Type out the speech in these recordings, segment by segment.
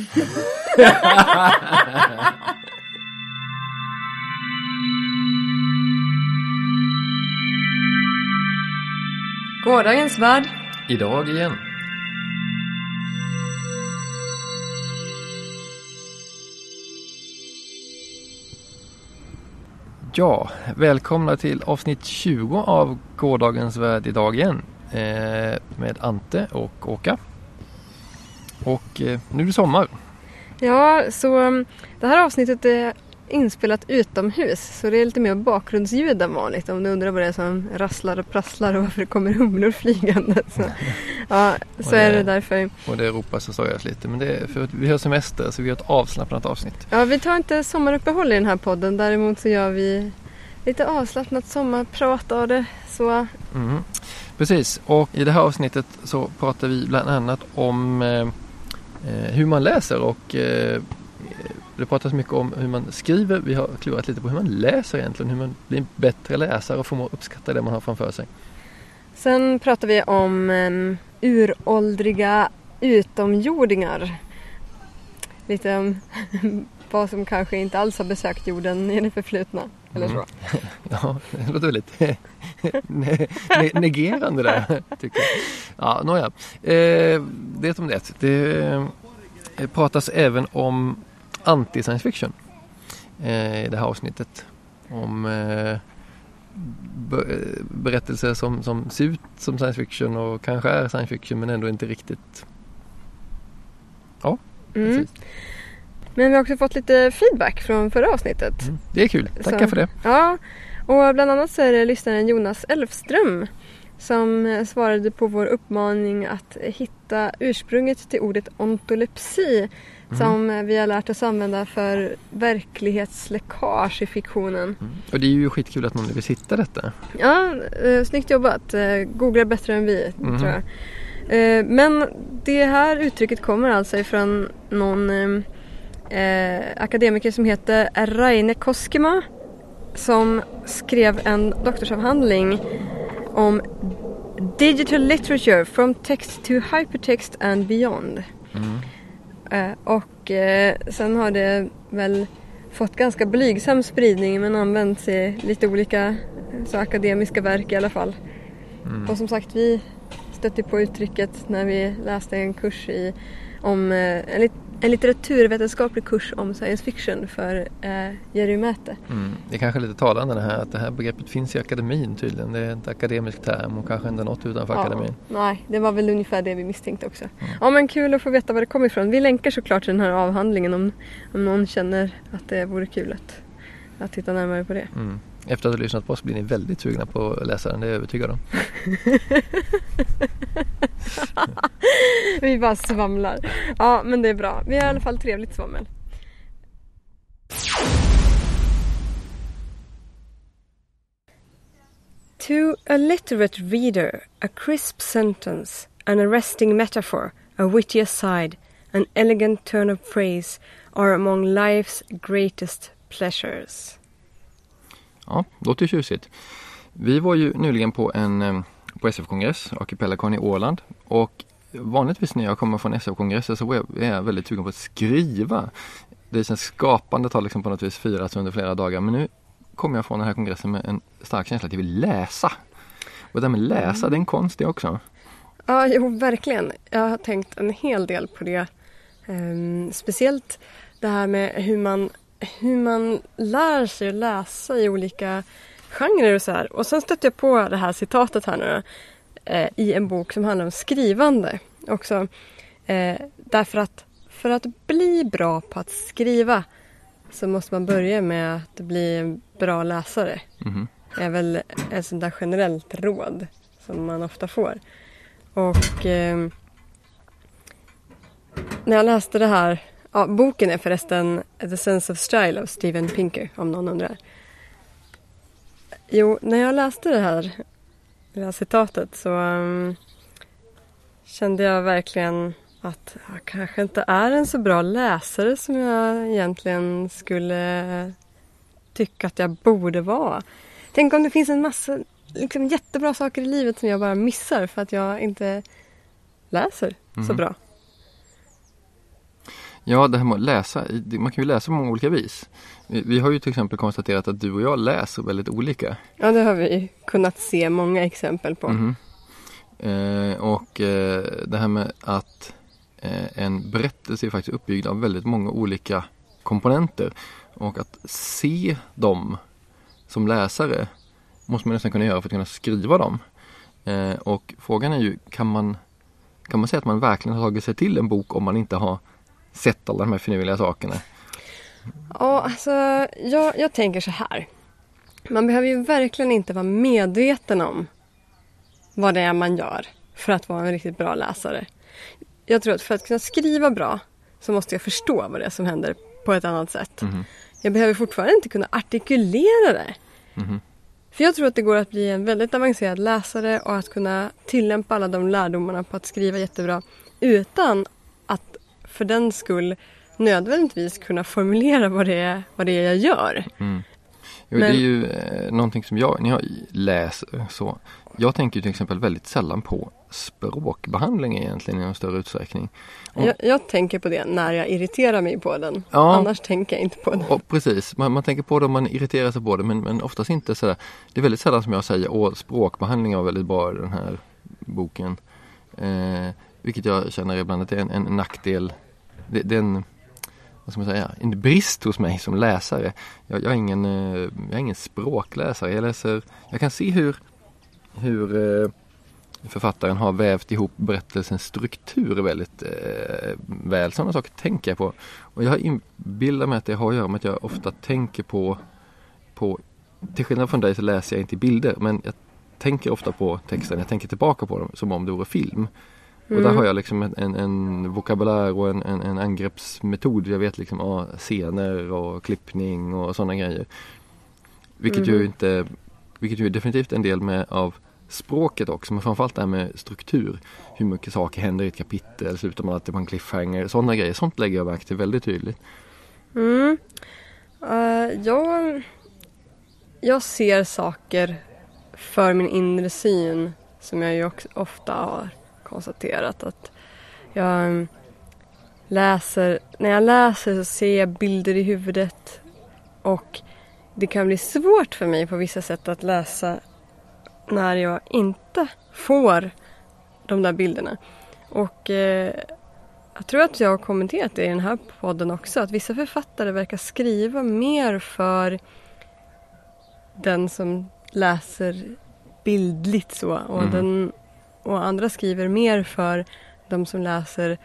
Gårdagens värld. Idag igen. Ja, välkomna till avsnitt 20 av Gårdagens värld idag igen. Eh, med Ante och Åka. Och eh, nu är det sommar. Ja, så um, det här avsnittet är inspelat utomhus så det är lite mer bakgrundsljud än vanligt om du undrar vad det är som rasslar och prasslar och varför det kommer humlor flygande. Så, ja, så det- är det därför. Och det ropas och stojas lite. Men det är för att vi har semester så vi har ett avslappnat avsnitt. Ja, vi tar inte sommaruppehåll i den här podden däremot så gör vi lite avslappnat sommarprat av det. Så Mm. Precis, och i det här avsnittet så pratar vi bland annat om eh, Eh, hur man läser och eh, det pratas mycket om hur man skriver. Vi har klurat lite på hur man läser egentligen, hur man blir en bättre läsare och förmår uppskatta det man har framför sig. Sen pratar vi om ehm, uråldriga utomjordingar. Lite om vad som kanske inte alls har besökt jorden i det förflutna. Eller så. Mm. Ja, det låter väldigt ne- ne- negerande där, tycker jag. Ja, nåja. Eh, det om det. Det eh, pratas även om anti-science fiction eh, i det här avsnittet. Om eh, be- berättelser som, som ser ut som science fiction och kanske är science fiction men ändå inte riktigt. Ja, Mm. precis. Men vi har också fått lite feedback från förra avsnittet. Mm. Det är kul. Tackar för det. Ja, och bland annat så är det lyssnaren Jonas Elfström som svarade på vår uppmaning att hitta ursprunget till ordet ontolepsi som eh, vi har lärt oss använda för verklighetsläckage i fiktionen. Mm. Och det är ju skitkul att någon vill hitta detta. Ja, eh, snyggt jobbat. Eh, googlar bättre än vi, Mhm. tror jag. Eh, men det här uttrycket kommer alltså ifrån någon eh, eh, akademiker som heter Raine Koskema som skrev en doktorsavhandling om Digital Literature from Text to Hypertext and Beyond. Mm. Eh, och eh, sen har det väl fått ganska blygsam spridning men använts i lite olika eh, så akademiska verk i alla fall. Mm. Och som sagt vi stötte på uttrycket när vi läste en kurs i om eh, en, lit- en litteraturvetenskaplig kurs om science fiction för eh, Jerry Mäte. Mm. Det är kanske lite talande det här att det här begreppet finns i akademin tydligen. Det är ett akademisk term och kanske inte något utanför akademin. nej, det var väl ungefär det vi misstänkte också. Ja men kul att få veta var det kommer ifrån. Vi länkar såklart till den här avhandlingen om, om någon känner att det vore kul att, att titta närmare på det. Mm. Efter att ha lyssnat på oss blir ni väldigt sugna på att läsa den, det är jag övertygad om. Vi bara svamlar. Ja, men det är bra. Vi har i alla fall trevligt svammel. To a literate reader, a crisp sentence, an arresting metaphor, a witty aside, an elegant turn of phrase are among life's greatest pleasures. Ja, låter ju tjusigt. Vi var ju nyligen på en eh, på SF-kongress, Archipelagon i Åland. Och vanligtvis när jag kommer från SF-kongresser så är jag- väldigt sugen på att skriva. Det känns skapande, tar liksom på något vis firats under flera dagar. Men nu kommer jag från den här kongressen med en stark känsla att jag vill läsa. Och det här med läsa, det är en konst det också. Ja, jo, verkligen. Jag har tänkt en hel del på det. Ehm, speciellt det här med hur man, hur man lär sig att läsa i olika genrer och så här. Och sen stötte jag på det här citatet här nu eh, i en bok som handlar om skrivande också. Eh, därför att för att bli bra på att skriva så måste man börja med att bli en bra läsare. Mhm. är väl ett sånt där generellt råd som man ofta får. Och eh, när jag läste det här, ja, boken är förresten The Sense of Style av Steven Pinker om någon undrar. Jo, när jag läste det här, det här citatet så ehm, kände jag verkligen att jag kanske inte är en så bra läsare som jag egentligen skulle tycka att jag borde vara. Tänk om det finns en massa liksom, jättebra saker i livet som jag bara missar för att jag inte läser så Mhm. bra. Ja, det här med att läsa, man kan ju läsa på många olika vis. Vi, har ju till exempel konstaterat att du och jag läser väldigt olika. Ja, det har vi kunnat se många exempel på. Mhm. Eh, och eh, det här med att eh, en berättelse är faktiskt uppbyggd av väldigt många olika komponenter. Och att se dem som läsare måste man nästan kunna göra för att kunna skriva dem. Eh, och frågan är ju, kan man, kan man säga att man verkligen har tagit sig till en bok om man inte har sett alla de här finurliga sakerna? Ja, alltså jag, jag tänker så här. Man behöver ju verkligen inte vara medveten om vad det är man gör för att vara en riktigt bra läsare. Jag tror att för att kunna skriva bra så måste jag förstå vad det är som händer på ett annat sätt. Mhm. Jag behöver fortfarande inte kunna artikulera det. Mhm. För jag tror att det går att bli en väldigt avancerad läsare och att kunna tillämpa alla de lärdomarna på att skriva jättebra utan för den skull nödvändigtvis kunna formulera vad det är, vad det är jag gör. Mm. Jo, Men- Det är ju eh, någonting som jag, när jag läser så, jag tänker till exempel väldigt sällan på språkbehandling egentligen i någon större utsträckning. Och- Jag, jag tänker på det när jag irriterar mig på den. Ja. Annars tänker jag inte på den. Och precis, man, man tänker på det och man irriterar sig på det men, men oftast inte sådär. Det är väldigt sällan som jag säger åh språkbehandling var väldigt bra i den här boken. Eh, vilket jag känner ibland att det är en, en nackdel. Det, det är en, vad ska man säga, en brist hos mig som läsare. Jag, jag, är, ingen, eh, jag är ingen språkläsare. Jag läser, jag kan se hur, hur eh, författaren har vävt ihop berättelsens struktur väldigt eh, väl. Sådana saker tänker jag på. Och jag inbillar mig att det har att göra med att jag ofta tänker på, på till skillnad från dig så läser jag inte bilder men jag tänker ofta på texten, jag tänker tillbaka på dem som om det vore film. Och där Mm. har jag liksom en, en, en vokabulär och en, en, en angreppsmetod. Jag vet liksom ah, scener och klippning och sådana grejer. Vilket ju Mhm. inte, vilket ju är definitivt en del med av språket också men framförallt det här med struktur. Hur mycket saker händer i ett kapitel, slutar man alltid på en cliffhanger, sådana grejer. Sånt lägger jag märke till väldigt tydligt. Mm. Eh, jag, jag ser saker för min inre syn som jag ju också ofta har konstaterat att jag mm, läser, när jag läser så ser jag bilder i huvudet och det kan bli svårt för mig på vissa sätt att läsa när jag inte får de där bilderna. Och eh, jag tror att jag har kommenterat det i den här podden också, att vissa författare verkar skriva mer för den som läser bildligt så och, Mhm. den, och andra skriver mer för de som läser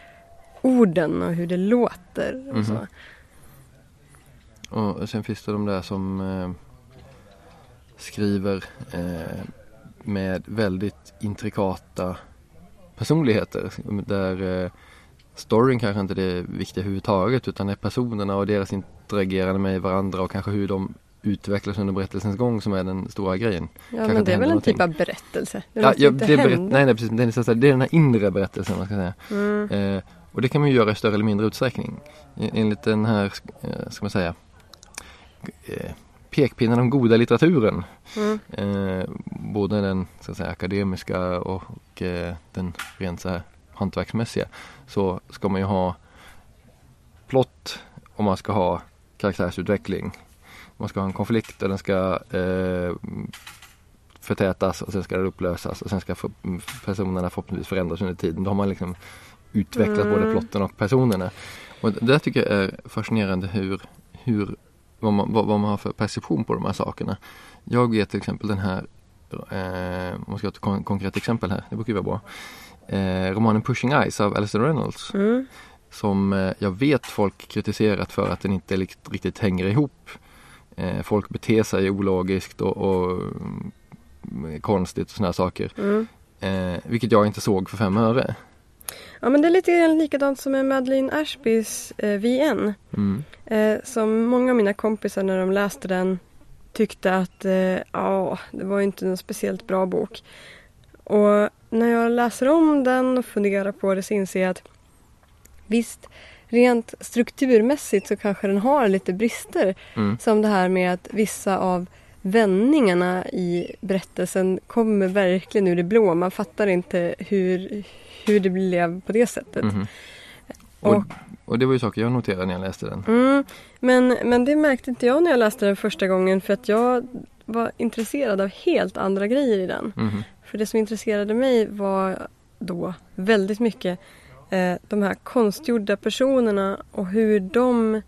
orden och hur det låter. Och så. Mhm. Och sen finns det de där som eh, skriver eh, med väldigt intrikata personligheter. Där eh, storyn kanske inte är det viktiga överhuvudtaget utan det är personerna och deras interagerande med varandra och kanske hur de utvecklas under berättelsens gång som är den stora grejen. Ja, Kanske men det är väl en typ av berättelse? Det Ja, ja, det, berätt- nej, nej, precis. Det, är, så att säga- det är den här inre berättelsen man ska säga. Mm. Eh, och det kan man ju göra i större eller mindre utsträckning. E- Enligt den här, eh, ska man säga, eh, pekpinnen om goda litteraturen. Mm. Eh, både den så säga, akademiska och, och eh, den rent så här hantverksmässiga. Så ska man ju ha plott och man ska ha karaktärsutveckling. Man ska ha en konflikt och den ska eh, förtätas och sen ska den upplösas och sen ska för, personerna förhoppningsvis förändras under tiden. Då har man liksom utvecklat Mm. både plotten och personerna. Och det där tycker jag är fascinerande hur, hur vad, man, vad, vad man har för perception på de här sakerna. Jag vet till exempel den här, eh, om man ska ha ett kon- konkret exempel här, det brukar ju vara bra. Eh, romanen Pushing Eyes av Alistair Reynolds. Mm. Som eh, jag vet folk kritiserat för att den inte riktigt hänger ihop. Eh, folk beter sig ologiskt och, och mm, konstigt och sådana saker. Mm. Eh, vilket jag inte såg för fem öre. Ja, men det är lite grann likadant som med Madeleine Ashbys eh, VN. Mm. Eh, som många av mina kompisar när de läste den tyckte att eh, ja, det var inte någon speciellt bra bok. Och när jag läser om den och funderar på det så inser jag att visst, rent strukturmässigt så kanske den har lite brister. Mm. Som det här med att vissa av vändningarna i berättelsen kommer verkligen ur det blå. Man fattar inte hur, hur det blev på det sättet. Mhm. Och, och det var ju saker jag noterade när jag läste den. Mm, men, men det märkte inte jag när jag läste den första gången för att jag var intresserad av helt andra grejer i den. Mhm. För det som intresserade mig var då väldigt mycket de här konstgjorda personerna och hur de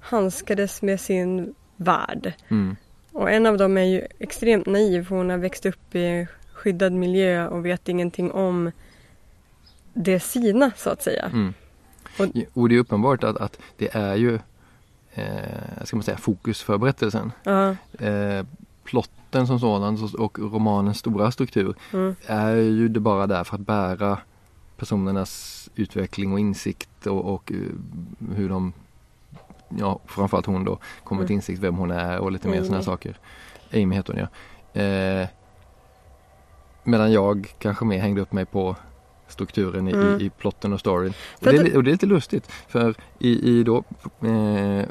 handskades med sin värld. Mm. Och en av dem är ju extremt naiv. för Hon har växt upp i skyddad miljö och vet ingenting om det sina så att säga. Mm. Och- Och, det är uppenbart att, att det är ju eh, ska man säga, fokus för berättelsen. Ja, Eh, plotten som sådan så- och romanens stora struktur mm, är ju det bara där för att bära personernas utveckling och insikt och, och eh, hur de, ja framförallt hon då, kommer Mm. till insikt vem hon är och lite mer sådana Amy. saker. Amy heter hon ja. Eh, medan jag kanske mer hängde upp mig på strukturen i, Mm. i, plotten och storyn. Och det, är, och det är lite lustigt för i, i då eh,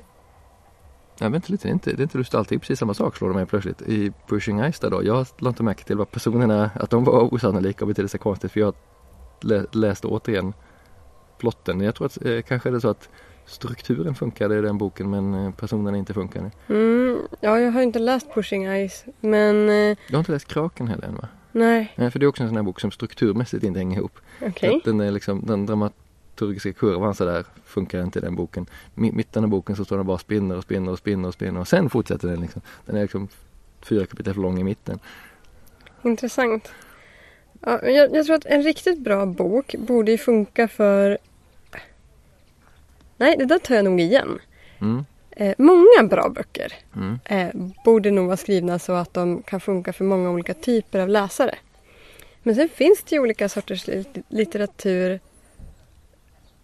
vet inte lite, det är inte, det är inte lustigt alltid precis samma sak slår de mig plötsligt. I Pushing Ice där då, jag lade inte märke till vad personerna, att de var osannolika och betedde sig konstigt för jag lä, läste återigen plotten. Jag tror att eh, kanske är det så att strukturen funkade i den boken men eh, personerna inte funkade. mm, ja, jag har inte läst Pushing Ice men eh, Du har inte läst Kraken heller än va? nej, Nej, för det är också en sån här bok som strukturmässigt inte hänger ihop. Att Den, är liksom, den dramaturgiska kurvan så där funkar inte i den boken. I mitten av boken så står den bara spinner och spinner och spinner och spinner och sen fortsätter den liksom. Den är liksom fyra kapitel för lång i mitten. Intressant. Ja, jag, jag tror att en riktigt bra bok borde ju funka för... Nej, det där tar jag nog igen. Mm, Eh, många bra böcker mm, eh, borde nog vara skrivna så att de kan funka för många olika typer av läsare. Men sen finns det ju olika sorters lit- litteratur,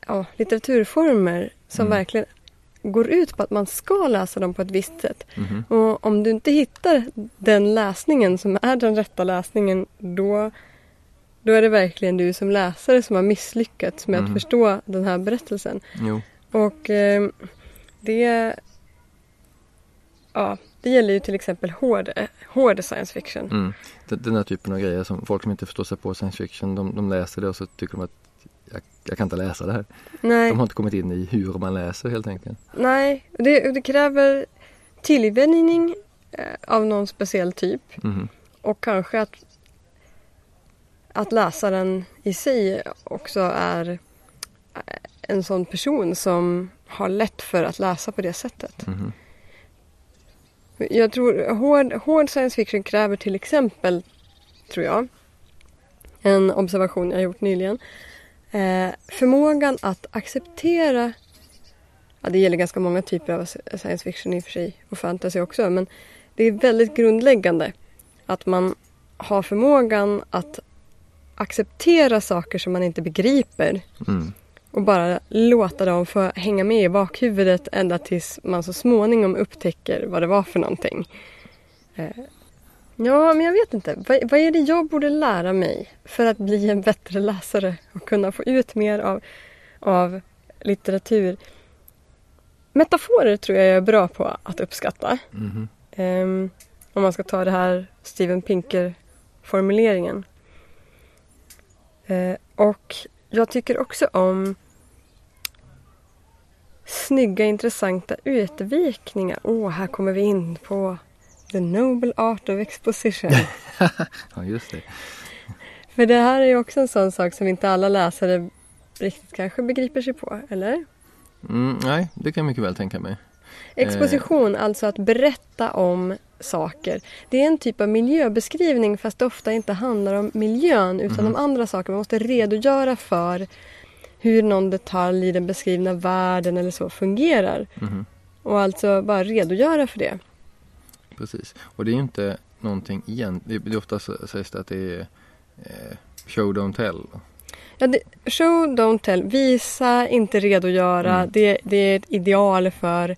ja, litteraturformer som Mm. verkligen går ut på att man ska läsa dem på ett visst sätt. mhm, Och om du inte hittar den läsningen som är den rätta läsningen då, då är det verkligen du som läsare som har misslyckats med Mhm. att förstå den här berättelsen. Jo, Och eh, det, ja, det gäller ju till exempel hård, hård science fiction. mm. Den, den här typen av grejer som folk som inte förstår sig på science fiction de, de läser det och så tycker de att jag, jag kan inte läsa det här. Nej, De har inte kommit in i hur man läser helt enkelt. nej det, det kräver tillvänjning eh, av någon speciell typ Mhm, och kanske att, att läsaren i sig också är eh, en sån person som har lätt för att läsa på det sättet. mhm, Jag tror hård, hård science fiction kräver till exempel, tror jag, en observation jag gjort nyligen. Eh, förmågan att acceptera, ja det gäller ganska många typer av science fiction i och för sig och fantasy också, men det är väldigt grundläggande att man har förmågan att acceptera saker som man inte begriper mm. och bara låta dem få hänga med i bakhuvudet ända tills man så småningom upptäcker vad det var för någonting. Eh, Ja, men jag vet inte. Vad, vad är det jag borde lära mig för att bli en bättre läsare och kunna få ut mer av, av litteratur? Metaforer tror jag jag är bra på att uppskatta. Mhm. Ehm, om man ska ta det här Steven Pinker-formuleringen. Eh, och jag tycker också om snygga, intressanta utvikningar. Åh, här kommer vi in på the noble art of exposition. Ja just det. För det här är ju också en sån sak som inte alla läsare riktigt kanske begriper sig på, eller? Mm, nej, det kan jag mycket väl tänka mig. Exposition, alltså att berätta om saker. Det är en typ av miljöbeskrivning fast det ofta inte handlar om miljön utan om andra saker. Man måste redogöra för hur någon detalj i den beskrivna världen eller så fungerar. Mhm. Och alltså bara redogöra för det. Precis. Och det är ju inte någonting igen. Det är ofta sägs det att det är eh, show don't tell. Ja, det, show, don't tell. Visa, inte redogöra. Mm. Det, det är ett ideal för,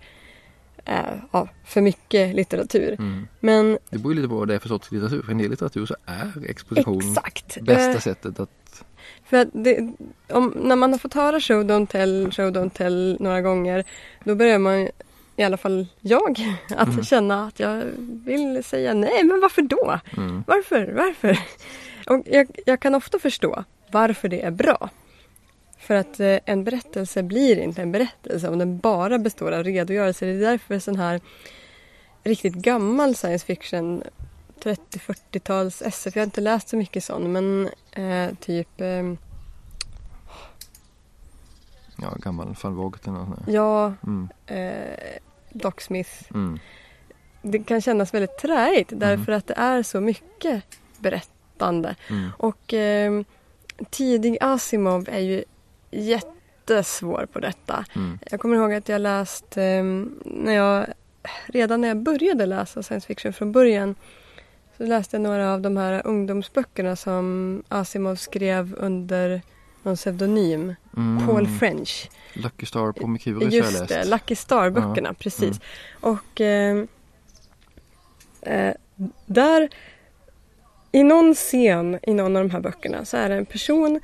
eh, ja, för mycket litteratur. Mm. Men Det beror ju lite på vad det är för sorts litteratur. För en del litteratur så är exposition exakt. bästa Eh, sättet att... För att det, om, när man har fått höra show don't tell, show don't tell några gånger då börjar man, i alla fall jag, att Mm. känna att jag vill säga nej, men varför då? Mm. Varför? Varför? Och jag, jag kan ofta förstå varför det är bra. För att eh, en berättelse blir inte en berättelse om den bara består av redogörelser. Det är därför sån här riktigt gammal science fiction 30-40-tals SF, jag har inte läst så mycket sån men eh, typ eh, Ja, gammal van eller. Ja, Mm. eh, Doc Smith. Mm. Det kan kännas väldigt träigt därför att det är så mycket berättande. Mm. Och eh, tidig Asimov är ju jättesvår på detta. Mm. Jag kommer ihåg att jag läst eh, när jag redan när jag började läsa science fiction från början så läste jag några av de här ungdomsböckerna som Asimov skrev under någon pseudonym. Mm. Paul French. Lucky Star på Mercurius har jag Just läst. det, Lucky Star-böckerna, precis. Och eh, eh, där i någon scen i någon av de här böckerna så är det en person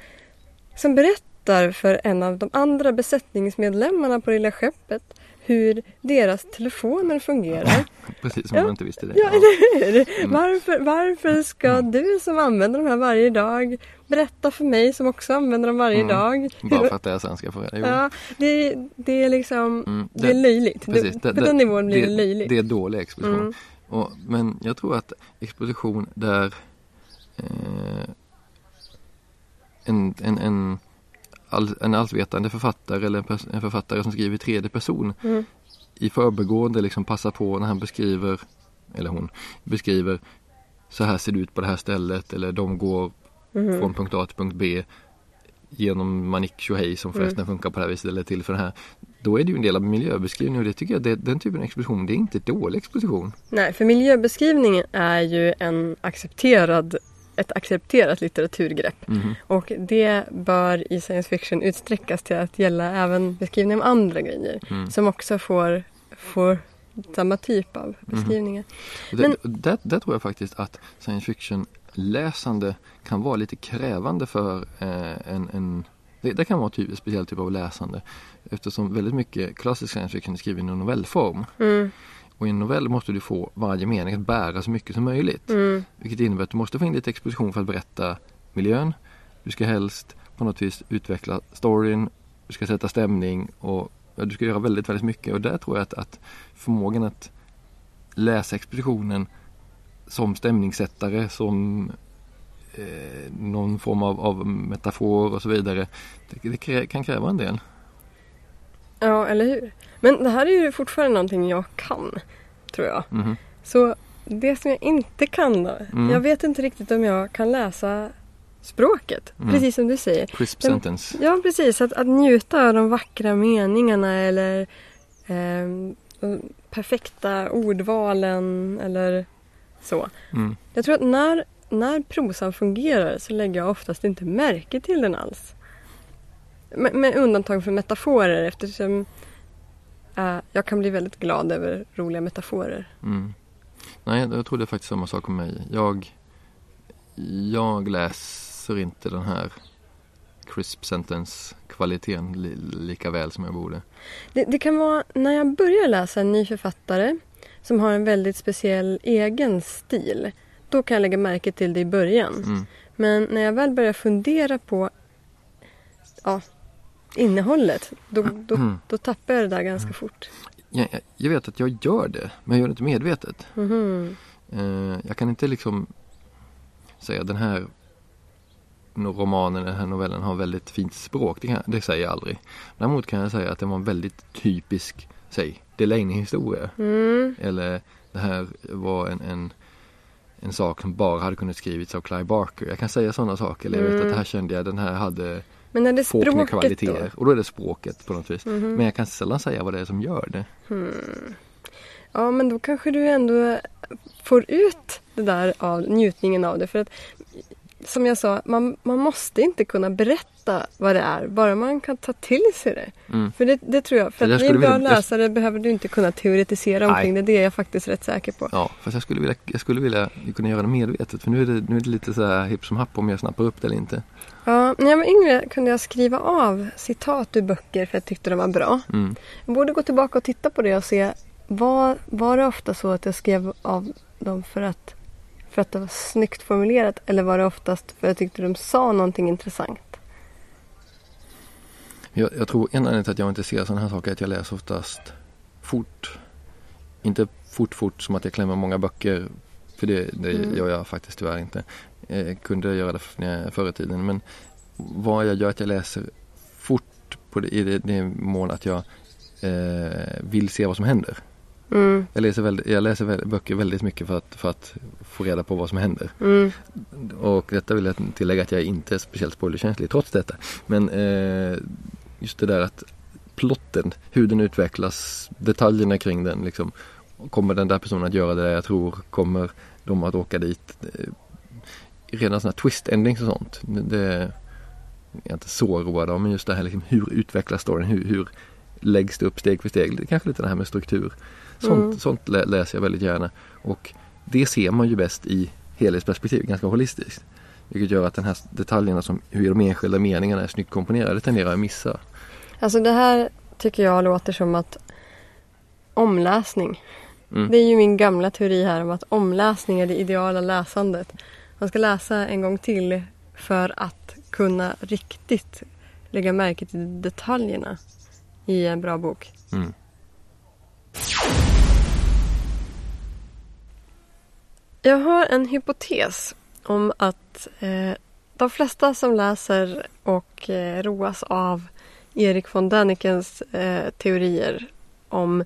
som berättar för en av de andra besättningsmedlemmarna på lilla skeppet hur deras telefoner fungerar. Precis som Ja. man inte visste det. Ja, eller hur? Mm. Varför, varför ska du som använder de här varje dag berätta för mig som också använder dem varje Mm. dag? Bara för att jag sen ska få reda. Ja, det, det är liksom Mm. det är löjligt. Precis, det, på den nivån blir det, löjligt. Det är dålig exposition. Mm. Och, men jag tror att exposition där eh, en, en, en, all, en allvetande författare eller en, en författare som skriver i tredje person Mm. i förbegående liksom passar på när han beskriver, eller hon beskriver så här ser det ut på det här stället eller de går Mhm. från punkt A till punkt B genom Manik Shohei som Mm. förresten funkar på det här viset eller till för det här. Då är det ju en del av miljöbeskrivningen och det tycker jag, det, den typen av exposition, det är inte dålig exposition. Nej, för miljöbeskrivningen är ju en accepterad, ett accepterat litteraturgrepp. Mhm. Och det bör i science fiction utsträckas till att gälla även beskrivning av andra grejer. Mm. Som också får, får samma typ av beskrivningar. Och Det, Men- där, där tror jag faktiskt att science fiction läsande kan vara lite krävande för eh, en, en det, det kan vara typ, en speciell typ av läsande eftersom väldigt mycket klassisk science fiction är skriven i novellform. Mm, Och i en novell måste du få varje mening att bära så mycket som möjligt. mm, Vilket innebär att du måste få in lite exposition för att berätta miljön. Du ska helst på något vis utveckla storyn. Du ska sätta stämning och ja, du ska göra väldigt, väldigt mycket. Och där tror jag att, att förmågan att läsa expositionen som stämningssättare, som eh, någon form av, av metafor och så vidare. Det, det kan kräva en del. Ja, eller hur? Men det här är ju fortfarande någonting jag kan, tror jag. Mhm. Så det som jag inte kan då. Mm. Jag vet inte riktigt om jag kan läsa språket. Mm. Precis som du säger. Crisp Den- sentence. Ja, precis. Att, att njuta av de vackra meningarna eller de perfekta ordvalen eller så. Mm. Jag tror att när, när prosan fungerar så lägger jag oftast inte märke till den alls. Med, med undantag för metaforer eftersom eh, jag kan bli väldigt glad över roliga metaforer. Mm. Nej, jag tror det är faktiskt samma sak med mig. Jag, jag läser inte den här crisp sentence kvaliteten li, lika väl som jag borde. Det, det kan vara när jag börjar läsa en ny författare som har en väldigt speciell egen stil. Då kan jag lägga märke till det i början. Mm. Men när jag väl börjar fundera på ja, innehållet, då, då, Mm. då tappar jag det där ganska fort. Jag, jag- vet att jag gör det, men jag gör det inte medvetet. Eh, jag kan inte liksom säga den här romanen, den här novellen har väldigt fint språk. Det, kan, det säger jag aldrig. Däremot kan jag säga att den var en väldigt typisk, säg, Delaney-historia. Mm. Eller det här var en, en, en sak som bara hade kunnat skrivits av Clive Barker. Jag kan säga sådana saker. Eller jag vet Mm. att det här kände jag, den här hade Men är det språket kvaliteter. då? Och då är det språket på något vis. Mhm. Men jag kan sällan säga vad det är som gör det. Ja, men då kanske du ändå får ut det där av njutningen av det. För att som jag sa, man, man måste inte kunna berätta vad det är, bara man kan ta till sig det. Mm. För det, det tror jag, för att bli en bra vilja- läsare behöver du inte kunna teoretisera Nej. omkring det. Det är jag faktiskt rätt säker på. Ja, fast jag skulle vilja, jag skulle vilja kunna göra det medvetet. För nu är det, nu är det lite så här hipp som happ om jag snappar upp det eller inte. Ja, när jag var yngre kunde jag skriva av citat ur böcker för jag tyckte de var bra. Mm. Jag borde gå tillbaka och titta på det och se var, var det ofta så att jag skrev av dem för att, för att det var snyggt formulerat eller var det oftast för att jag tyckte de sa någonting intressant? Jag, jag tror en anledning till att jag inte ser sådana här saker är att jag läser oftast fort. Inte fort fort som att jag klämmer många böcker. För det, det Mm. gör jag faktiskt tyvärr inte. Eh, kunde göra det jag- förr i tiden. Men vad jag gör att jag läser fort på det, i det, det mån att jag eh, vill se vad som händer. Mm, Jag läser, väldigt, jag läser väl, böcker väldigt mycket för att, för att få reda på vad som händer. mm, Och detta vill jag tillägga att jag inte är speciellt spoilerkänslig trots detta. Men eh, just det där att plotten, hur den utvecklas, detaljerna kring den liksom. Kommer den där personen att göra det där jag tror? Kommer de att åka dit? Eh, Redan sådana twist endings och sånt. Det är jag inte så road av men just det här liksom, hur utvecklas storyn? Hur, hur läggs det upp steg för steg? Det är kanske lite det här med struktur. Sånt, Mm. sånt lä- läser jag väldigt gärna. Och det ser man ju bäst i helhetsperspektiv, ganska holistiskt. Vilket gör att den här detaljerna som hur de enskilda meningarna är snyggt komponerade tenderar jag att missa. Alltså det här tycker jag låter som att omläsning. Mm. Det är ju min gamla teori här om att omläsning är det ideala läsandet. Man ska läsa en gång till för att kunna riktigt lägga märke till detaljerna i en bra bok. Mm. Jag har en hypotes om att eh, de flesta som läser och eh, roas av Erik von Dänikens eh, teorier om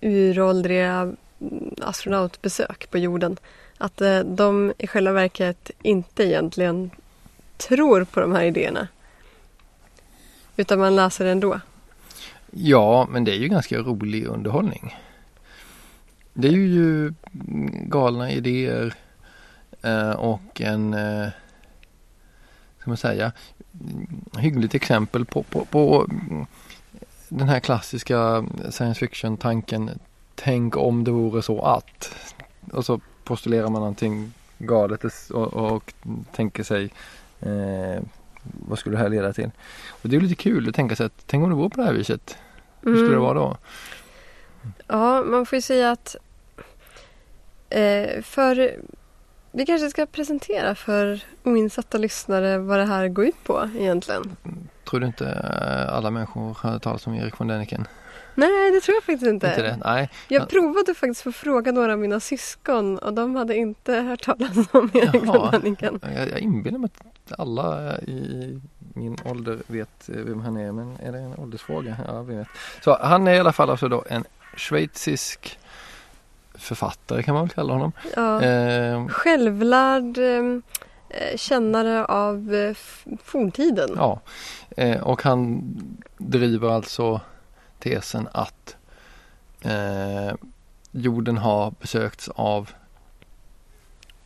uråldriga mm, astronautbesök på jorden att eh, de i själva verket inte egentligen tror på de här idéerna. Utan man läser ändå. Ja, men det är ju ganska rolig underhållning. Det är ju galna idéer eh, och en, eh, ska man säga, hyggligt exempel på, på, på mm, den här klassiska science fiction-tanken. Tänk om det vore så att. Och så postulerar man någonting galet och, och tänker sig eh, vad skulle det här leda till? Och det är lite kul att tänka sig att tänk om det vore på det här viset. Hur skulle det vara då? Ja, man får ju säga att eh, för vi kanske ska presentera för oinsatta lyssnare vad det här går ut på egentligen. Tror du inte eh, alla människor har hört talas om Erik von Däniken? Nej, det tror jag faktiskt inte. Inte det? Nej. Jag provade faktiskt att fråga några av mina syskon och de hade inte hört talas om Erik Jaha. von Däniken. Jag, jag inbillar mig att alla i min ålder vet eh, vem han är men är det en åldersfråga? Ja, vi vet. Så han är i alla fall alltså då en schweizisk författare kan man väl kalla honom. Ja. Eh, Självlärd eh, kännare av eh, forntiden. ja. Eh, och han driver alltså tesen att eh, jorden har besökts av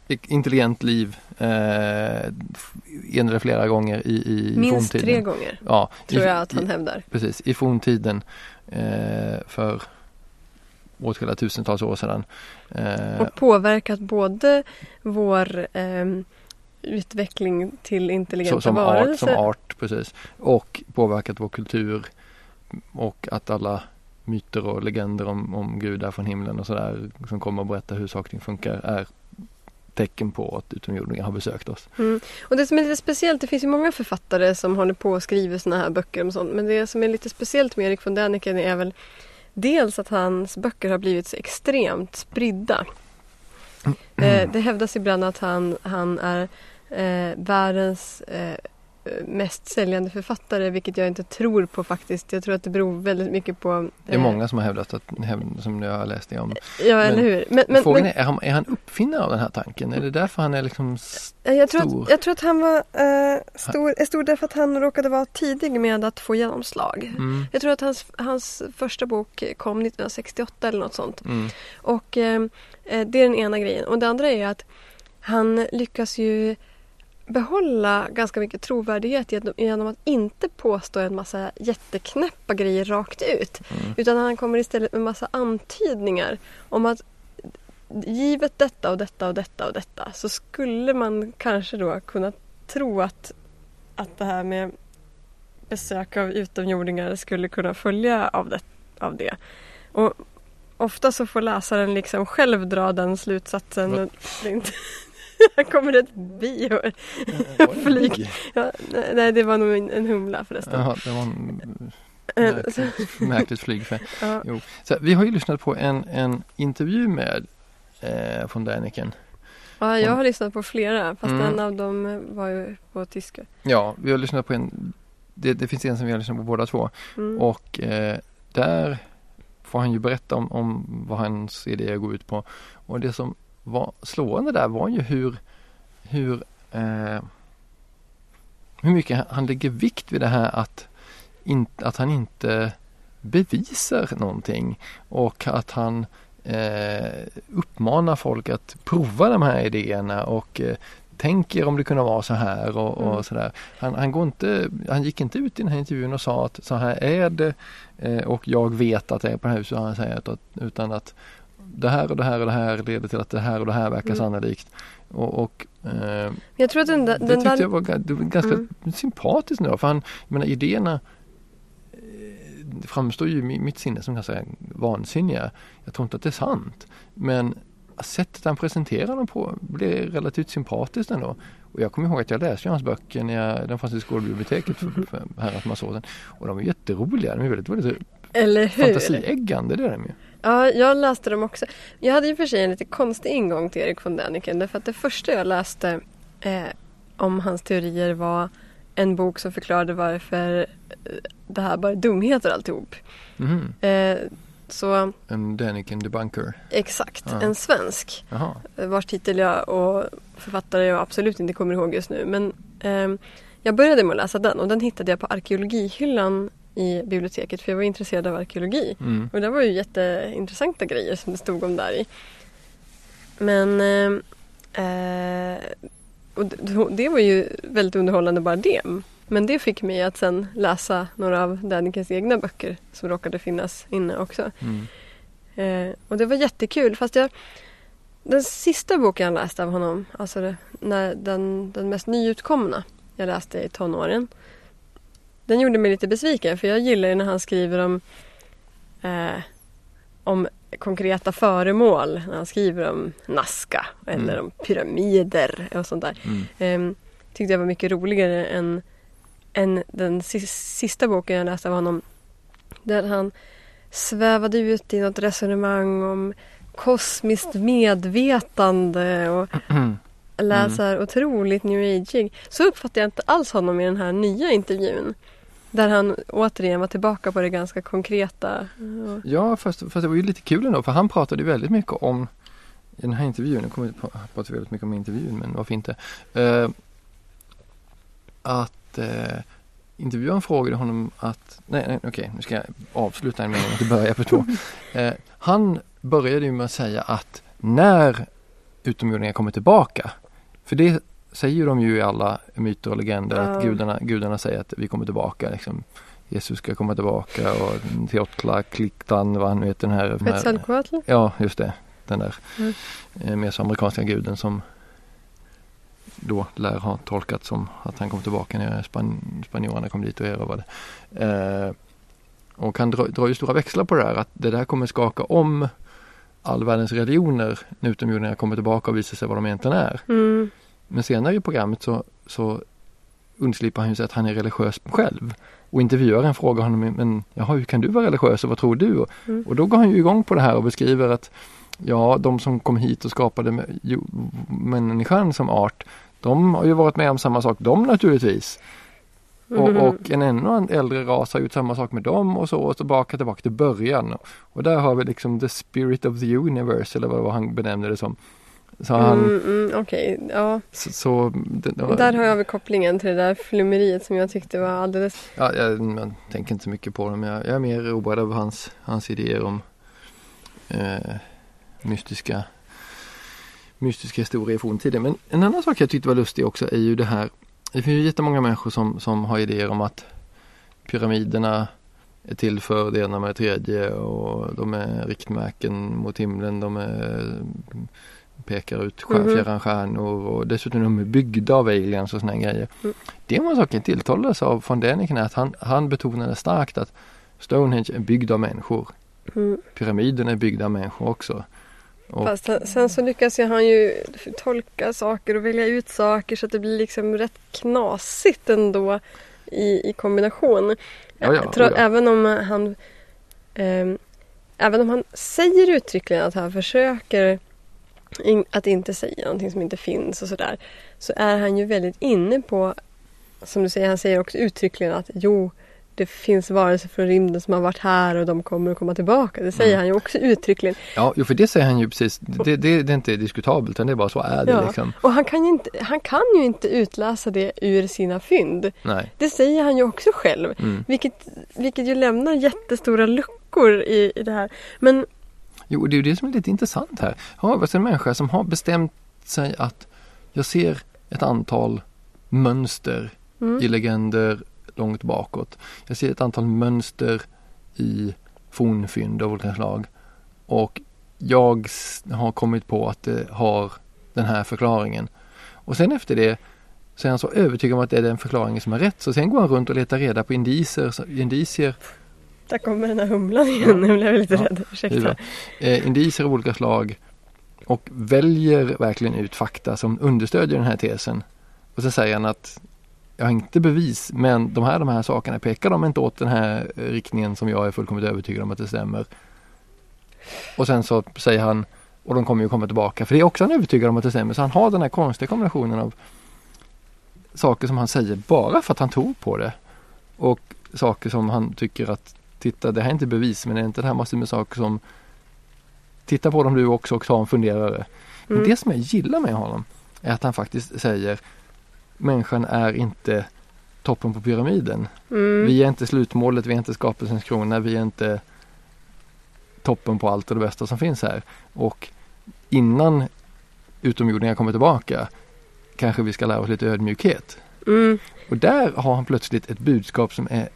intelligent liv eh, en eller flera gånger i, i Minst forntiden. tre gånger Ja, tror i, jag att han i, hävdar. Precis, i forntiden eh, för åtskilliga tusentals år sedan. Eh, Och påverkat både vår ehm, utveckling till intelligenta så, som, art, varelser. som art, precis. Och påverkat vår kultur och att alla myter och legender om, om gudar från himlen och sådär som kommer och berättar hur saker funkar är tecken på att utomjordingar har besökt oss. Mm. Och det som är lite speciellt, det finns ju många författare som håller på och skriver såna här böcker om sånt. Men det som är lite speciellt med Erik von Däniken är väl dels att hans böcker har blivit så extremt spridda. Eh, det hävdas ibland att han, han är eh, världens eh, mest säljande författare, vilket jag inte tror på faktiskt. Jag tror att det beror väldigt mycket på... Det är eh, många som har hävdat att, som jag har läst det om. Ja, eller men hur. Men, men, Frågan men, är, är han, är han uppfinnare av den här tanken? Är det därför han är liksom s- Eh, Jag tror, stor? att, jag tror att han var eh, stor, är stor därför att han råkade vara tidig med att få genomslag. mm, Jag tror att hans, hans första bok kom 1968 eller något sånt. mm, Och eh, eh, det är den ena grejen. Och det andra är att han lyckas ju behålla ganska mycket trovärdighet genom- att inte påstå en massa jätteknäppa grejer rakt ut. mm. Utan han kommer istället med massa antydningar om att givet detta och detta och detta och detta så skulle man kanske då kunna tro att, att det här med besök av utomjordingar skulle kunna följa av det. Av det. Och ofta så får läsaren liksom själv dra den slutsatsen. Va? Här kommer det ett bi och flyg. Ja, nej, det var nog en, humla förresten. Jaha, det var en Eh, märkligt, märkligt flygfält. Ja. Så vi har ju lyssnat på en, en intervju med eh, von Däniken. ja, jag har lyssnat på flera fast Mm. en av dem var ju på tyska. Ja, vi har lyssnat på en det, det finns en som vi har lyssnat på båda två Mm. och eh, där får han ju berätta om, om vad hans idéer går ut på. Och det som var slående där var ju hur hur, eh, hur mycket han lägger vikt vid det här att, in, att han inte bevisar någonting och att han eh, uppmanar folk att prova de här idéerna och eh, tänker om det kunde vara så här och, och Mm. sådär. Han, han, går inte, han gick inte ut i den här intervjun och sa att så här är det eh, och jag vet att det är på det här viset, han säger att, utan att det här och det här och det här leder till att det här och det här verkar Mm. sannolikt. Och, och eh, Jag tror att den, där- det den tyckte där... jag var, var ganska Mm. sympatiskt nu för han, jag menar idéerna eh, det framstår ju i mi- mitt sinne som ganska vansinniga. Jag tror inte att det är sant. Men sättet han presenterar dem på blir relativt sympatiskt ändå. Och jag kommer ihåg att jag läste hans böcker när jag, den fanns i skolbiblioteket för, för herrans massa år sedan. Och de är jätteroliga, de är väldigt, väldigt Eller hur? fantasieggande, det är de ju. Ja, jag läste dem också. Jag hade ju för sig en lite konstig ingång till Erik von Däniken. Därför att det första jag läste eh, om hans teorier var en bok som förklarade varför eh, det här bara är dumheter alltihop. Mhm. Eh, så En Daniken debunker. exakt, Ja. en svensk Jaha. eh, vars titel jag och författare jag absolut inte kommer ihåg just nu. Men ehm, jag började med att läsa den och den hittade jag på arkeologihyllan i biblioteket för jag var intresserad av arkeologi. Mm. Och det var ju jätteintressanta grejer som det stod om där i. Men eh, eh, och det, var ju väldigt underhållande bara det. Men det fick mig att sen läsa några av Danikens egna böcker som råkade finnas inne också. Mm. Eh, och det var jättekul fast jag den sista boken jag läste av honom, alltså det, när den, den mest nyutkomna jag läste i tonåren. Den gjorde mig lite besviken för jag gillar ju när han skriver om eh, om konkreta föremål. När han skriver om Nazca eller Mm. om pyramider och sånt där. Mm. Ehm, tyckte jag var mycket roligare än, än den si- sista boken jag läste av honom. Där han svävade ut i något resonemang om kosmiskt medvetande och lät så här otroligt new ageig. Så uppfattade jag inte alls honom i den här nya intervjun. Där han återigen var tillbaka på det ganska konkreta. Ja, fast, fast det var ju lite kul ändå för han pratade väldigt mycket om i den här intervjun, nu kommer på- prata väldigt mycket om intervjun men varför inte? Eh, att eh, intervjuaren frågade honom att, nej, nej okej nu ska jag avsluta en mening och inte börja på två. Eh, han började ju med att säga att när utomjordingar kommer tillbaka, för det säger de ju i alla myter och legender att gudarna, gudarna säger att vi kommer tillbaka. Liksom. Jesus ska komma tillbaka och Teotla, Kliktan, vad han nu heter den här. Quetzalcoatl? ja, just det. Den där Mm. eh, mesoamerikanska guden som då lär ha tolkat som att han kom tillbaka när span spanjorerna kom dit och erövrade. Eh, och han drar, drar ju stora växlar på det här att det där kommer skaka om all världens religioner när utomjordingarna kommer tillbaka och visar sig vad de egentligen är. Mm. Men senare i programmet så, så undslipar han ju sig att han är religiös själv. Och intervjuaren frågar honom, men jaha, hur kan du vara religiös och vad tror du? Mm. Och då går han ju igång på det här och beskriver att ja, de som kom hit och skapade människan som art, de har ju varit med om samma sak, de naturligtvis. Mhm. Och, och en ännu äldre ras har gjort samma sak med dem och så och tillbaka tillbaka till början. Och där har vi liksom the spirit of the universe eller vad, vad han benämnde det som. Så han, Mm, mm, Okej, ja. så, så det, det var- Där har jag väl kopplingen till det där flummeriet som jag tyckte var alldeles... Ja, jag, jag tänker inte så mycket på dem. Jag, jag är mer road av hans, hans idéer om eh, mystiska, mystiska historier i forntiden. Men en annan sak jag tyckte var lustig också är ju det här. Det finns ju jättemånga människor som, som har idéer om att pyramiderna är till för det ena med det tredje och de är riktmärken mot himlen. De är, pekar ut stjär, Mhm. fjärran stjärnor och dessutom de är byggda av aliens och sådana grejer. Mm. Det var en sak jag tilltalades av von Däniken att han, han betonade starkt att Stonehenge är byggd av människor. Mm. Pyramiderna är byggda av människor också. Och, Fast sen, sen så lyckas ju han ju tolka saker och välja ut saker så att det blir liksom rätt knasigt ändå i, i kombination. Ja, ja, ja. Även om han ehm, Även om han säger uttryckligen att han försöker att inte säga någonting som inte finns och sådär. Så är han ju väldigt inne på Som du säger, han säger också uttryckligen att jo det finns varelser från rymden som har varit här och de kommer att komma tillbaka. Det säger Mm. han ju också uttryckligen. ja, jo, för det säger han ju precis. Det, det, det är inte diskutabelt utan det är bara så är det Ja. liksom. Och han kan, ju inte, han kan ju inte utläsa det ur sina fynd. Nej. Det säger han ju också själv. Mm. Vilket, vilket ju lämnar jättestora luckor i, i det här. Men Jo, det är ju det som är lite intressant här. Har vi en människa som har bestämt sig att jag ser ett antal mönster mm, i legender långt bakåt. Jag ser ett antal mönster i fornfynd av olika slag. Och jag har kommit på att det har den här förklaringen. Och sen efter det så är han så övertygad om att det är den förklaringen som är rätt. Så sen går han runt och letar reda på indicier, indicier, där kommer den här humlan igen. Nu blev jag lite Ja. rädd. Ursäkta. Eh, indicier av olika slag och väljer verkligen ut fakta som understödjer den här tesen. Och så säger han att jag har inte bevis men de här, de här sakerna pekar de inte åt den här eh, riktningen som jag är fullkomligt övertygad om att det stämmer. Och sen så säger han och de kommer ju komma tillbaka för det är också han övertygad om att det stämmer. Så han har den här konstiga kombinationen av saker som han säger bara för att han tror på det. Och saker som han tycker att titta det här är inte bevis men det är inte det här massor med saker som titta på dem du också och ta en funderare. Men Mm. det som jag gillar med honom är att han faktiskt säger människan är inte toppen på pyramiden. Mm. Vi är inte slutmålet, vi är inte skapelsens krona, vi är inte toppen på allt och det bästa som finns här. Och innan utomjordingar kommer tillbaka kanske vi ska lära oss lite ödmjukhet. Mm. Och där har han plötsligt ett budskap som är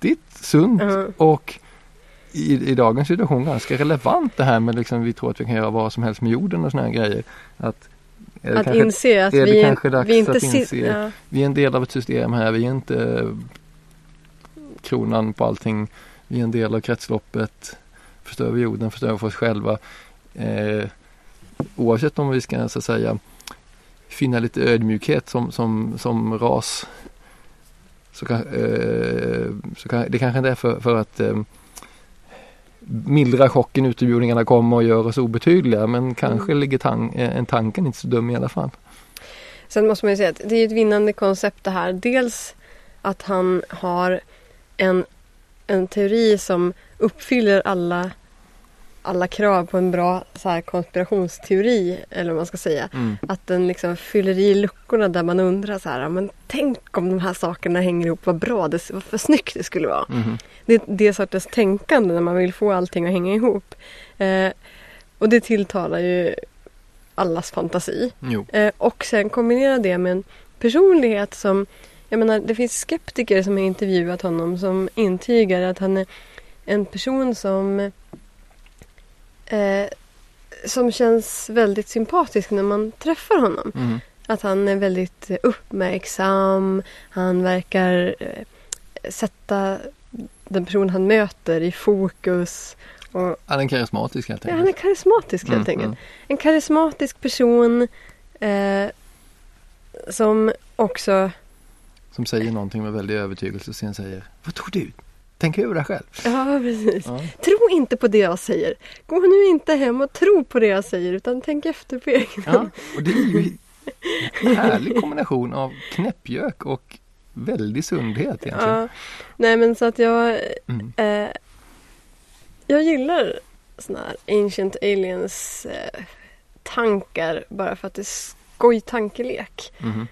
vettigt, sunt och i, i dagens situation ganska relevant det här med liksom vi tror att vi kan göra vad som helst med jorden och såna här grejer. Att, det Att kanske, inse att är det vi, kanske dags vi inte att inse-. Ja. vi är en del av ett system här, vi är inte kronan på allting. Vi är en del av kretsloppet. Förstör vi jorden, förstör vi för oss själva. Eh, oavsett om vi ska så säga finna lite ödmjukhet som, som, som ras så, kan, eh, så kan, det kanske inte är för, för att eh, mildra chocken utomjordingarna kommer och gör oss obetydliga men kanske ligger tan- eh, en tanken inte så dum i alla fall. Sen måste man ju säga att det är ett vinnande koncept det här. Dels att han har en, en teori som uppfyller alla, alla krav på en bra så här, konspirationsteori. Eller vad man ska säga. Mm. Att den liksom fyller i luckorna där man undrar så här. Men tänk om de här sakerna hänger ihop. Vad bra, det, vad för snyggt det skulle vara. Mhm. Det är det sortens tänkande när man vill få allting att hänga ihop. Eh, och det tilltalar ju allas fantasi. Eh, och sen kombinera det med en personlighet som jag menar, det finns skeptiker som har intervjuat honom som intygar att han är en person som eh, som känns väldigt sympatisk när man träffar honom. Mhm. Att han är väldigt eh, uppmärksam. Han verkar eh, sätta den person han möter i fokus. Och, Han är karismatisk helt ja, enkelt. han är karismatisk helt Mm, enkelt. En karismatisk person eh, som också... Som säger någonting med väldig övertygelse och sen säger Vad tror du? Tänk det själv. Ja, precis. Ja. Tro inte på det jag säger. Gå nu inte hem och tro på det jag säger utan tänk efter på egen ja, och det är ju en härlig kombination av knäppjök och väldig sundhet egentligen. Ja. Nej men så att jag... Mm. Eh, jag gillar såna här Ancient Aliens eh, tankar bara för att det är skoj tankelek. Mhm.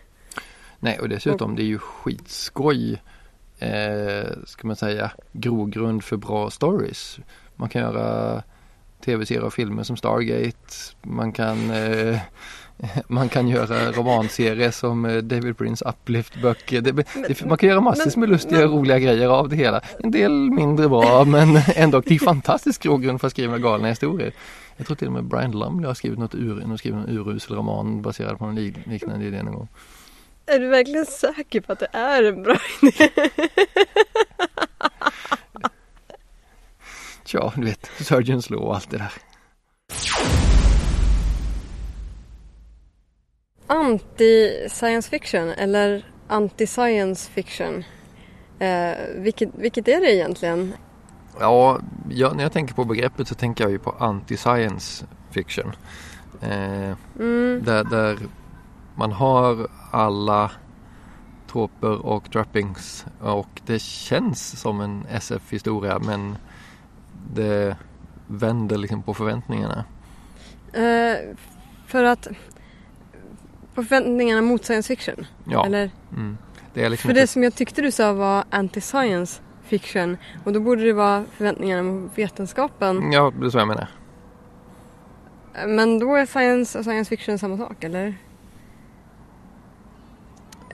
Nej, och dessutom det är ju skitskoj eh, ska man säga grogrund för bra stories. Man kan göra tv-serier och filmer som Stargate. Man kan eh, man kan göra romanserier som eh, David Prince Uplift-böcker. Det, det, man kan göra massor men- med lustiga men- roliga grejer av det hela. En del mindre bra men ändå det är fantastisk grogrund för att skriva galna historier. Jag tror till och med Brian Lumley har skrivit något ur, skrivit en urusel roman baserad på en lik- liknande idé någon gång. Är du verkligen säker på att det är en bra idé? ja, du vet, Surgeons Law och allt det där. Anti-science fiction eller anti-science fiction. Eh, vilket, vilket är det egentligen? Ja, jag, när jag tänker på begreppet så tänker jag ju på anti-science fiction. Eh, mm. där, där man har alla troper och droppings och det känns som en SF-historia men det vänder liksom på förväntningarna. Eh, för att på förväntningarna mot science fiction? Ja, Eller? mm. det liksom För det inte, som jag tyckte du sa var anti-science fiction och då borde det vara förväntningarna mot vetenskapen. ja, det är så jag menar. Men då är science och science fiction samma sak eller?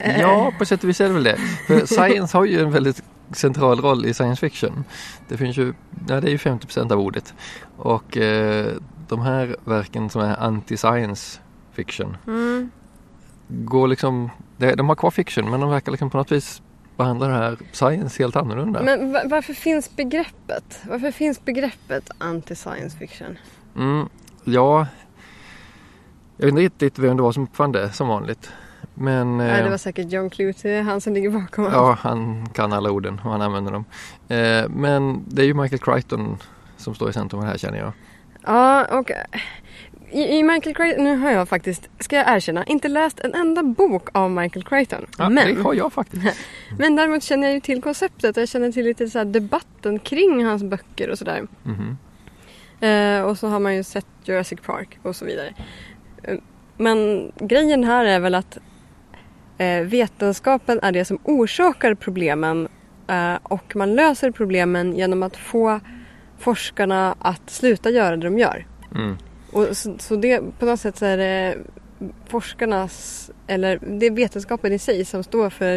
Ja, på sätt och vis är det väl det. För science har ju en väldigt central roll i science fiction. Det finns ju, ja, det är ju 50% av ordet. Och eh, de här verken som är anti-science fiction Mm. går liksom, de, har kvar fiction men de verkar liksom på något vis behandla det här science helt annorlunda. Men va- varför finns begreppet? Varför finns begreppet anti-science fiction? Mm, ja, jag vet inte riktigt vem det var som uppfann det som vanligt. Men Nej, det eh, var säkert John Clute, han som ligger bakom ja, han kan alla orden och han använder dem. Eh, men det är ju Michael Crichton som står i centrum här känner jag. Ja, och i, i Michael Crichton, nu har jag faktiskt, ska jag erkänna, inte läst en enda bok av Michael Crichton. Ja, men, Det har jag faktiskt. men däremot känner jag ju till konceptet, jag känner till lite så här debatten kring hans böcker och sådär. Mhm. Eh, och så har man ju sett Jurassic Park och så vidare. Eh, men grejen här är väl att eh, vetenskapen är det som orsakar problemen eh, och man löser problemen genom att få forskarna att sluta göra det de gör. Mm. Och så, så det, på något sätt så är det forskarnas, eller det är vetenskapen i sig som står för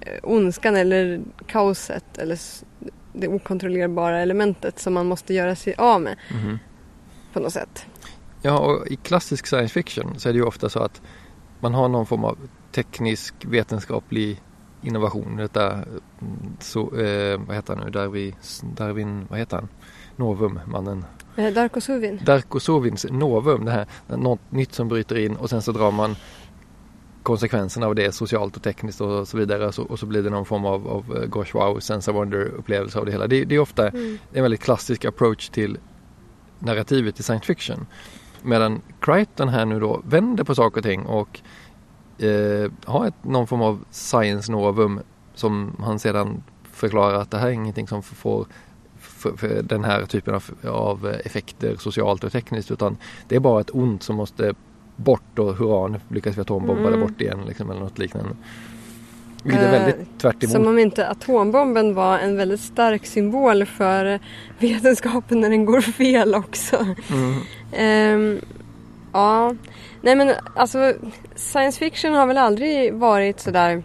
eh, ondskan eller kaoset eller det okontrollerbara elementet som man måste göra sig av med Mhm. på något sätt. Ja, och i klassisk science fiction så är det ju ofta så att man har någon form av teknisk vetenskaplig innovation. Detta, mm, så, eh, vad heter han nu, Darwin, Darwin, vad heter han? Novum, mannen. Eh, Darko Suvin. Darko Sovins novum, det här, något nytt som bryter in och sen så drar man konsekvenserna av det socialt och tekniskt och så vidare och så, och så blir det någon form av, av eh, gosh wow, sense of wonder upplevelse av det hela. Det, det är ofta Mm. en väldigt klassisk approach till narrativet i science fiction. Medan Crichton här nu då vänder på saker och ting och eh, har ett, någon form av science novum som han sedan förklarar att det här är ingenting som får för, för den här typen av, av effekter socialt och tekniskt utan det är bara ett ont som måste bort och hurra nu lyckas vi atombomba Mm. det bort igen liksom, eller något liknande. Vilket är Eh, väldigt tvärt emot. Som om inte atombomben var en väldigt stark symbol för vetenskapen när den går fel också. Mm. Ehm, ja, nej men alltså science fiction har väl aldrig varit sådär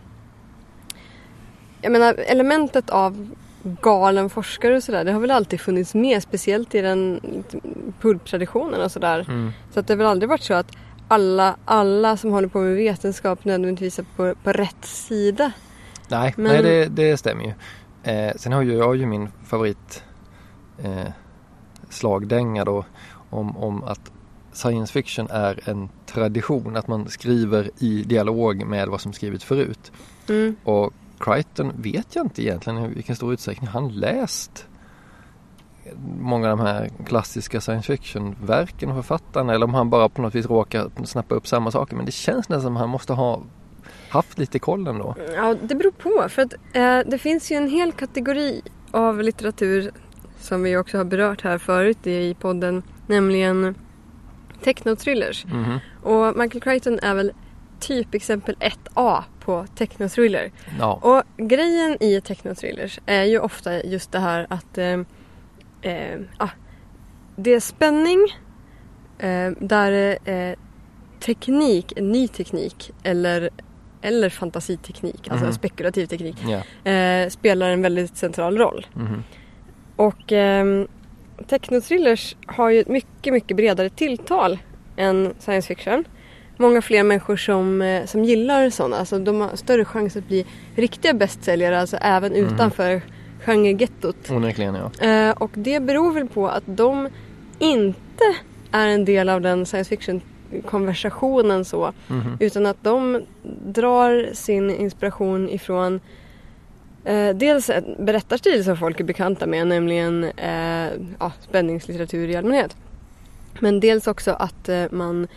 Jag menar elementet av galen forskare och sådär det har väl alltid funnits med speciellt i den pulptraditionen och sådär. Mm. Så att det har väl aldrig varit så att alla, alla som håller på med vetenskap nödvändigtvis är på, på rätt sida. Nej, Men- nej det, det stämmer ju. Eh, sen har ju jag ju min favorit eh, slagdänga då om, om att science fiction är en tradition, att man skriver i dialog med vad som skrivits förut. Mm. Och Crichton vet jag inte egentligen i vilken stor utsträckning han läst många av de här klassiska science fiction-verken och författarna eller om han bara på något vis råkar snappa upp samma saker. Men det känns nästan som han måste ha haft lite koll ändå. Ja, det beror på. För att eh, det finns ju en hel kategori av litteratur som vi också har berört här förut i podden, nämligen technothrillers. Mhm. Och Michael Crichton är väl typexempel 1A på technothriller. Ja. Och grejen i technothrillers är ju ofta just det här att eh, eh, ah, det är spänning eh, där eh, teknik, ny teknik eller, eller fantasiteknik, alltså Mhm. spekulativ teknik, eh, spelar en väldigt central roll. Mhm. Och eh, technothrillers har ju ett mycket, mycket bredare tilltal än science fiction. Många fler människor som, eh, som gillar sådana, alltså de har större chans att bli riktiga bästsäljare, alltså även Mhm. utanför genregettot. Onekligen ja. Eh, och det beror väl på att de inte är en del av den science fiction konversationen så. Mhm. Utan att de drar sin inspiration ifrån eh, dels en berättarstil som folk är bekanta med, nämligen eh, ja, spänningslitteratur i allmänhet. Men dels också att eh, man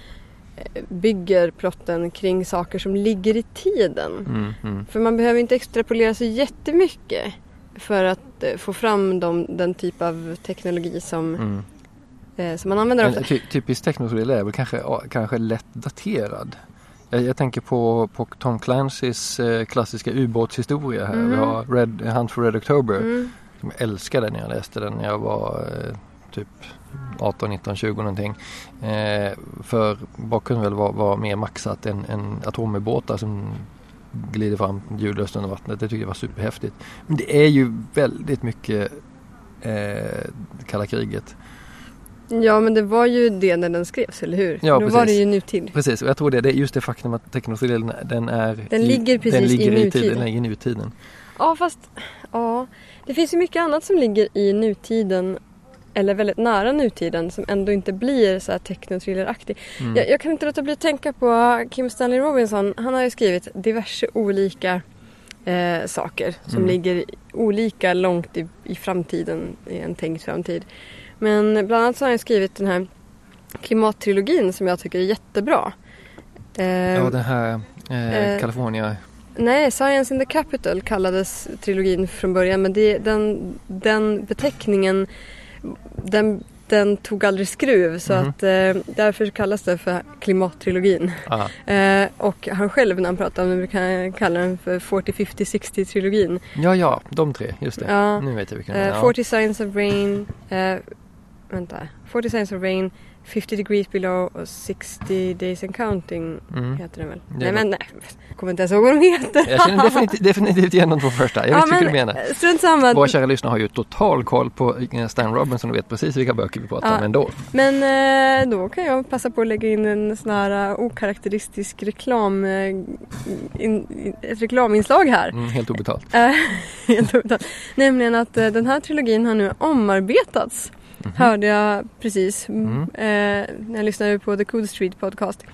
eh, bygger plotten kring saker som ligger i tiden. Mm, mm. För man behöver inte extrapolera så jättemycket för att eh, få fram de, den typ av teknologi som, Mm. eh, som man använder ofta. Ty, typisk teknotriller är väl kanske, kanske lätt daterad. Jag, jag tänker på, på Tom Clancys eh, klassiska ubåtshistoria här. Vi Mhm. har Red, Hunt for Red October. Mm. Jag älskade när jag läste den när jag var eh, typ 18, 19, 20 någonting. Eh, för bakgrunden väl var, var mer maxat än, än atomubåtar som glider fram ljudlöst under vattnet. Det tyckte jag var superhäftigt. Men det är ju väldigt mycket eh, kalla kriget. Ja men det var ju det när den skrevs, eller hur? Ja, Då precis. var det ju nutid. Precis, och jag tror det, det är just det faktum att teknotrillern den är Den i, ligger precis den i ligger nutiden. tiden, den ligger i nutiden. Ja fast, ja. Det finns ju mycket annat som ligger i nutiden eller väldigt nära nutiden som ändå inte blir så här technotrilleraktig. Mm. Jag, jag kan inte låta bli att tänka på Kim Stanley Robinson. Han har ju skrivit diverse olika eh, saker som Mm. ligger olika långt i, i framtiden, i en tänkt framtid. Men bland annat så har han skrivit den här klimattrilogin som jag tycker är jättebra. Eh, Ja, den här eh, eh, California. Nej, Science in the Capital kallades trilogin från början men det, den, den beteckningen den, den tog aldrig skruv så Mhm. att eh, därför kallas det för klimattrilogin. Ah. Eh, och han själv när han pratar om den brukar kalla den för 40, 50, 60 trilogin. Ja, ja, de tre, just det. Ja. Nu vet jag vilken Eh, är. Ja. 40 Signs of Rain, eh, vänta, 40 Signs of Rain, 50 Degrees Below och 60 Days and Counting Mm. heter den väl? Det Nej men nej, jag kommer inte ens ihåg vad de heter. Jag känner definitivt, definitivt igen de två första. Jag vet vilka du menar. Strunt samma. Våra kära lyssnare har ju total koll på eh, Stan Robinson och vet precis vilka böcker vi pratar Ja. om ändå. Men eh, då kan jag passa på att lägga in en sån här eh, okaraktäristisk reklam, in, ett reklaminslag här. Mm, helt obetalt. Helt oväntat. Nämligen att den här trilogin har nu omarbetats. Mhm. Hörde jag precis mm. Mm. eh, när jag lyssnade på The Cool Street Podcast.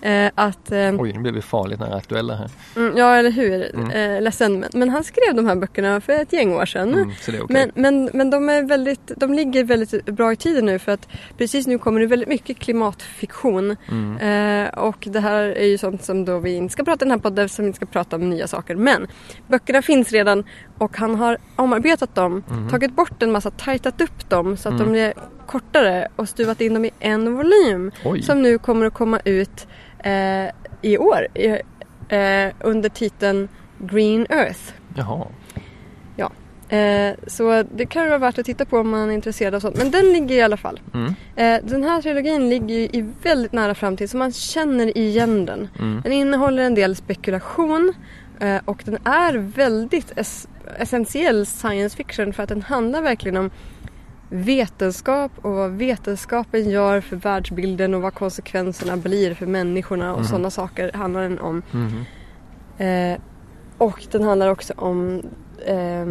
Eh, att, eh, Oj, nu blir vi farligt nära aktuella här. mm, ja eller hur, Mm. eh, ledsen men, men han skrev de här böckerna för ett gäng år sedan. Mm, okej. Men, men, men de, är väldigt, de ligger väldigt bra i tiden nu för att precis nu kommer det väldigt mycket klimatfiktion. Mm. Eh, och det här är ju sånt som då vi inte ska prata i den här podden som vi inte ska prata om nya saker. Men böckerna finns redan och han har omarbetat dem, Mhm. tagit bort en massa, tajtat upp dem så att Mm. de är kortare och stuvat in dem i en volym. Oj. Som nu kommer att komma ut eh, i år i, eh, under titeln Green Earth. Jaha. Eh, så det kan vara värt att titta på om man är intresserad av sånt. Men den ligger i alla fall. Mm. Eh, den här trilogin ligger ju i väldigt nära framtid så man känner igen den. Mm. Den innehåller en del spekulation eh, och den är väldigt essentiell science fiction för att den handlar verkligen om vetenskap och vad vetenskapen gör för världsbilden och vad konsekvenserna blir för människorna och Mhm. sådana saker handlar den om. Mhm. Eh, och den handlar också om eh,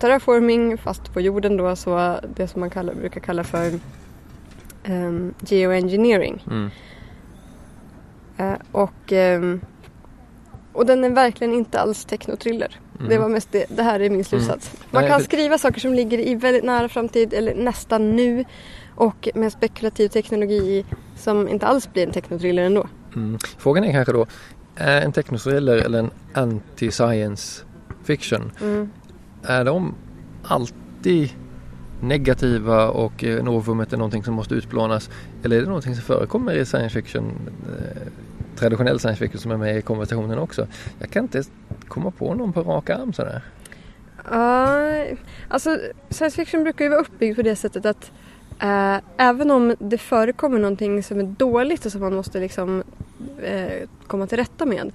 terraforming fast på jorden då så det som man kallar, brukar kalla för eh, geoengineering. Mm. Eh, och, ehm, och den är verkligen inte alls technotriller. Mhm. Det var mest det, det här är min slutsats. Man Nej, kan för- skriva saker som ligger i väldigt nära framtid eller nästan nu och med spekulativ teknologi som inte alls blir en technotriller ändå. Mm. Frågan är kanske då, är en technotriller eller en anti-science fiction, Mm. är de alltid negativa och eh, novumet är någonting som måste utplånas? Eller är det någonting som förekommer i science fiction, eh, traditionell science fiction som är med i konversationen också? Jag kan inte komma på någon på rak arm sådär. Ja, alltså science fiction brukar ju vara uppbyggd på det sättet att eh, även om det förekommer någonting som är dåligt och som man måste liksom eh, komma till rätta med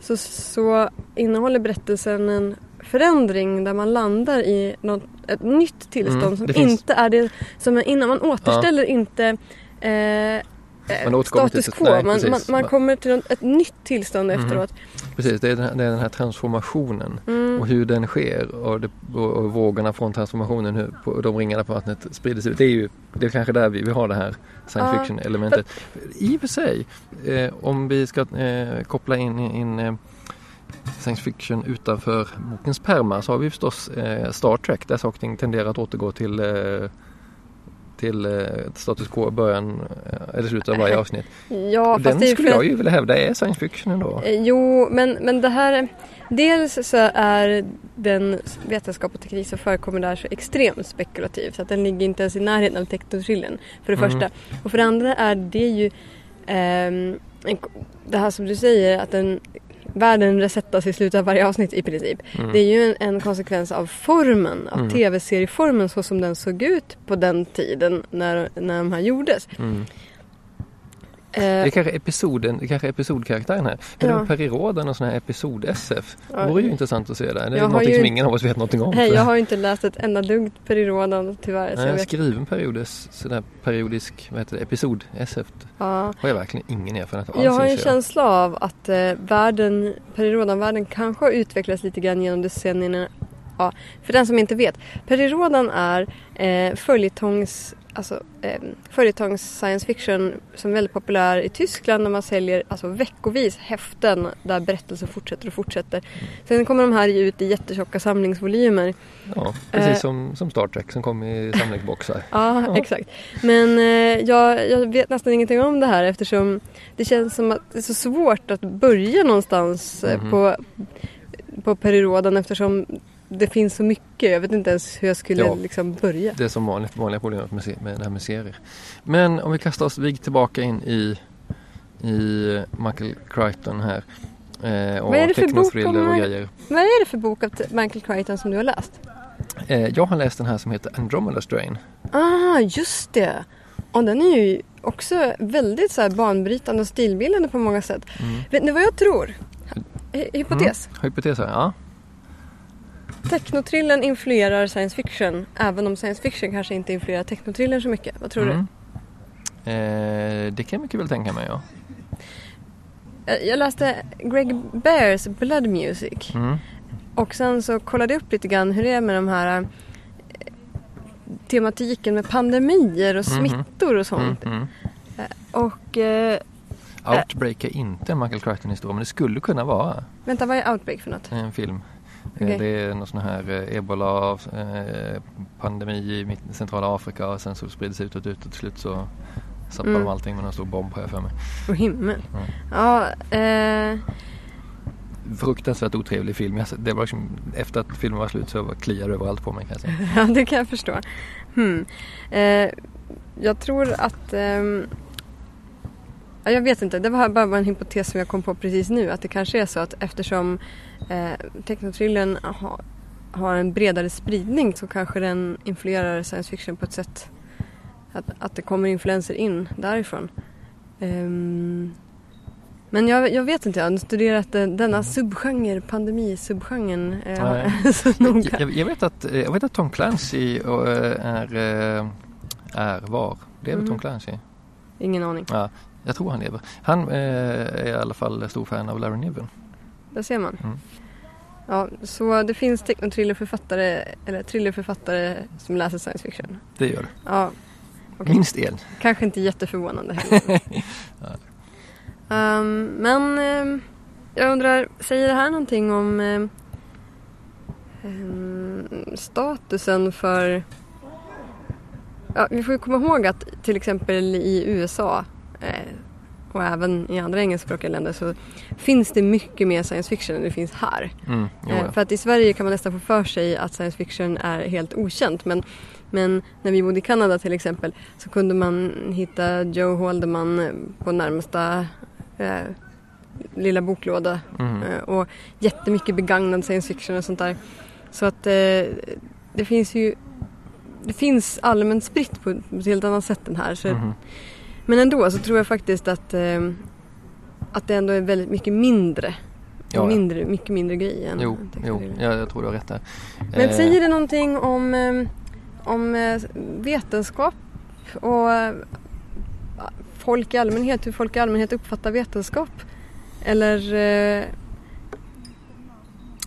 så, så innehåller berättelsen en förändring där man landar i något, ett nytt tillstånd Mm, som finns- inte är det som är innan. Man återställer inte eh, eh, Man återkommer till status quo. nej, man, man, man kommer till ett nytt tillstånd Mhm. efteråt. Precis, det är den här, är den här transformationen Mm. och hur den sker och, det, och, och vågorna från transformationen, hur på, de ringarna på vattnet sprider sig ut. Det är ju det är kanske där vi, vi har det här science Ja, fiction elementet. I och för sig, eh, om vi ska eh, koppla in, in eh, science fiction utanför bokens pärmar så har vi förstås eh, Star Trek där saker tenderar att återgå till eh, till eh, status quo i början eh, eller slutet av varje avsnitt. Ja, Den skulle jag ju vilja hävda är science fiction ändå. Eh, Jo, men, men det här... Dels så är den vetenskap och teknik som förekommer där så extremt spekulativ så att den ligger inte ens i närheten av technotrillen för det Mm. första. Och för det andra är det ju en, det här som du säger att den, världen resettas i slutet av varje avsnitt i princip. Mm. Det är ju en, en konsekvens av formen, av Mm. tv-serieformen så som den såg ut på den tiden när, när de här gjordes. Mm. Eh, Det är kanske episoden, det är kanske episodkaraktären här. Är Ja. det periroden och sån här episod-SF? Det vore ju intressant att se det. Det är ju som ingen av oss vet någonting om. Nej, jag har ju inte läst ett enda dugg Perirodan tyvärr. Nej, jag skriven period, sådär periodisk, vad heter det, episod-SF. Ja. Har jag verkligen ingen erfarenhet av Jag har en känsla av att eh, världen, Perirodan-världen kanske har utvecklats lite grann genom decennierna. Ja, för den som inte vet. Perirodan är eh, följetongs, alltså, eh, följetongs science fiction som är väldigt populär i Tyskland när man säljer alltså, veckovis häften där berättelser fortsätter och fortsätter. Sen kommer de här ut i jättetjocka samlingsvolymer. Ja, precis Eh. som, som Star Trek som kom i samlingsboxar. Ja, Ja. exakt. Men eh, jag, jag vet nästan ingenting om det här eftersom det känns som att det är så svårt att börja någonstans eh, Mhm. på, på periroden eftersom det finns så mycket. Jag vet inte ens hur jag skulle Ja. liksom börja. Det är som vanligt, vanliga problemet med, det här med serier. Men om vi kastar oss vig tillbaka in i, i Michael Crichton här. Eh, och Vad är det för bok om- och grejer. Vad är det för bok av Michael Crichton som du har läst? Eh, jag har läst den här som heter Andromeda Strain. Ah, just det! Och den är ju också väldigt så här banbrytande och stilbildande på många sätt. Mm. Vet ni vad jag tror? Hy- Hypotes. Hypoteser, ja. Technotrillen influerar science fiction även om science fiction kanske inte influerar technotrillen så mycket. Vad tror Mm. Eh, det kan jag mycket väl tänka mig, ja. du? Jag- läste Greg Bears Blood Music Mm. och sen så kollade jag upp lite grann hur det är med de här eh, tematiken med pandemier och Mhm. smittor och sånt. Mm. Mm. Och eh, Outbreak är inte en Michael Crichton-historia, men det skulle kunna vara vänta, vad är Outbreak för något? en film. Eh, Okej. Det är någon sån här eh, ebola-pandemi i mitt, centrala Afrika och sen så sprids det ut och ut och till slut så stoppar Mm. de allting med en stor bomb har jag för mig. Åh himmel. Mm. Ja, eh, Fruktansvärt otrevlig film. Jag, det var liksom, efter att filmen var slut så kliade det överallt på mig kan jag säga. ja, det kan jag förstå. Hmm. Eh, jag tror att... ja, jag vet inte, det var bara en hypotes som jag kom på precis nu. Att det kanske är så att eftersom eh, technotrillen ha, har en bredare spridning så kanske den influerar science fiction på ett sätt att, att det kommer influenser in därifrån. Ehm, men jag, jag vet inte, jag har studerat den, denna subgenre, pandemisubgenren eh, så noga. Jag, jag, vet att, jag vet att Tom Clancy eh, är, eh, är var. Lever Mhm. Tom Clancy? Ingen aning. Ja, jag tror han lever. Han eh, är i alla fall stor fan av Larry Niven. Där ser man. Mm. Ja, så det finns technothrillerförfattare, eller thrillerförfattare som läser science fiction. Det gör det. Ja, Okej. Minst en. kanske inte jätteförvånande heller. Ehm, men ehm, jag undrar, säger det här någonting om ehm, statusen för... Ja, vi får ju komma ihåg att till exempel i USA och även i andra engelskspråkiga länder så finns det mycket mer science fiction än det finns här. Mm, Eh. För att i Sverige kan man nästan få för sig att science fiction är helt okänt. Men, men när vi bodde i Kanada till exempel så kunde man hitta Joe Haldeman eh, på närmsta eh, lilla boklåda. Mhm. Eh, och jättemycket begagnad science fiction och sånt där. Så att eh, det finns ju det finns allmänt spritt på ett helt annat sätt än här. Så, Mhm. Men ändå så tror jag faktiskt att, eh, att det ändå är väldigt mycket mindre. Ja, mindre mycket mindre grej än Jo, jo technologi. ja, jag tror du har rätt där. Men Eh, säger det någonting om, eh, om eh, vetenskap och eh, folk i allmänhet, hur folk i allmänhet uppfattar vetenskap. Eller eh,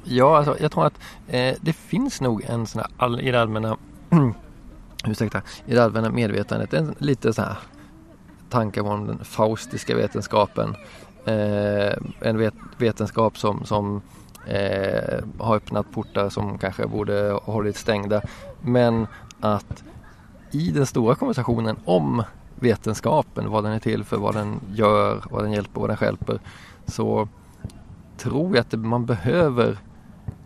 Ja, alltså, jag tror att eh, det finns nog en sån här all, i det allmänna ursäkta, i det allmänna medvetandet en lite så här tankar om den faustiska vetenskapen. Eh, en vet, vetenskap som, som eh, har öppnat portar som kanske borde ha hållit stängda. Men att i den stora konversationen om vetenskapen, vad den är till för, vad den gör, vad den hjälper, vad den hjälper så tror jag att man behöver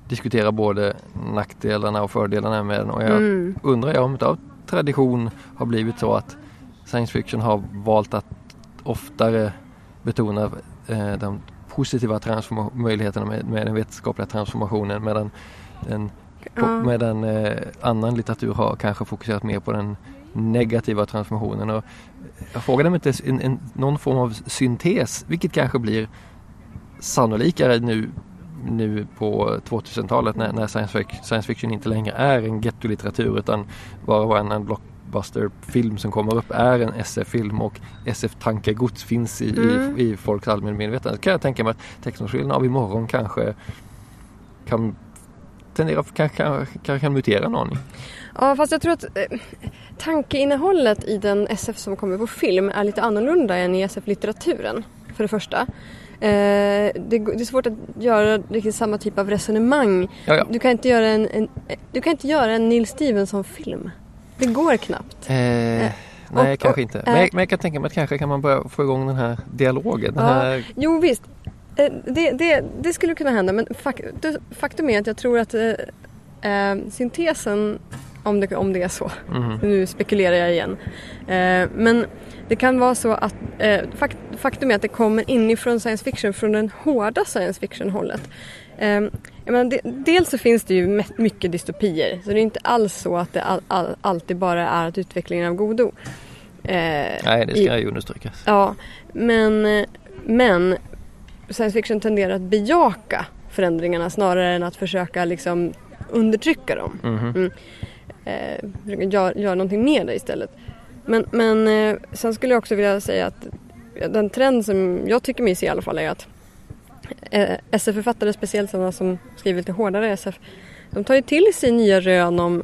diskutera både nackdelarna och fördelarna med den och jag mm. undrar jag om av tradition har blivit så att science fiction har valt att oftare betona eh, de positiva möjligheterna med, med, den vetenskapliga transformationen medan den, ja. medan eh, annan litteratur har kanske fokuserat mer på den negativa transformationen. Och jag frågade om inte en, en, någon form av syntes, vilket kanske blir sannolikare nu nu på 2000-talet när, när science, science, fiction inte längre är en gettolitteratur utan bara var en, en blockbusterfilm som kommer upp är en SF-film och SF-tankegods finns i, mm. i, i folks allmänna medvetande. kan jag tänka mig att teckningsfilmen av imorgon kanske kan tendera, kanske kan, kan, kan mutera en aning. Ja fast jag tror att eh, tankeinnehållet i den SF som kommer på film är lite annorlunda än i SF-litteraturen. För det första. Eh, det, det, är svårt att göra riktigt samma typ av resonemang. Du, kan inte göra en, en, du kan inte göra en Neil Stevenson-film. Det går knappt. Eh, eh, nej, och, kanske inte. Men jag, men jag, kan tänka mig att kanske kan man börja få igång den här dialogen. Den ja, här... Jo visst, eh, det, det, det, skulle kunna hända men faktum är att jag tror att äh, syntesen, om det, om det är så, mm. nu spekulerar jag igen, äh, men det kan vara så att eh, faktum är att det kommer inifrån science fiction, från den hårda science fiction menar, de, dels så finns det ju mycket dystopier så det är inte alls så att det all, all, alltid bara är att utvecklingen av godo. Eh, Nej, det ska i, ju understrykas. Ja, men, men science fiction tenderar att bejaka förändringarna snarare än att försöka liksom undertrycka dem. Mm -hmm. mm. Eh, göra gör någonting med det istället. Men, men eh, sen skulle jag också vilja säga att den trend som jag tycker mig se i alla fall är att SF-författare, speciellt sådana som skriver lite hårdare SF, de tar ju till sig nya rön om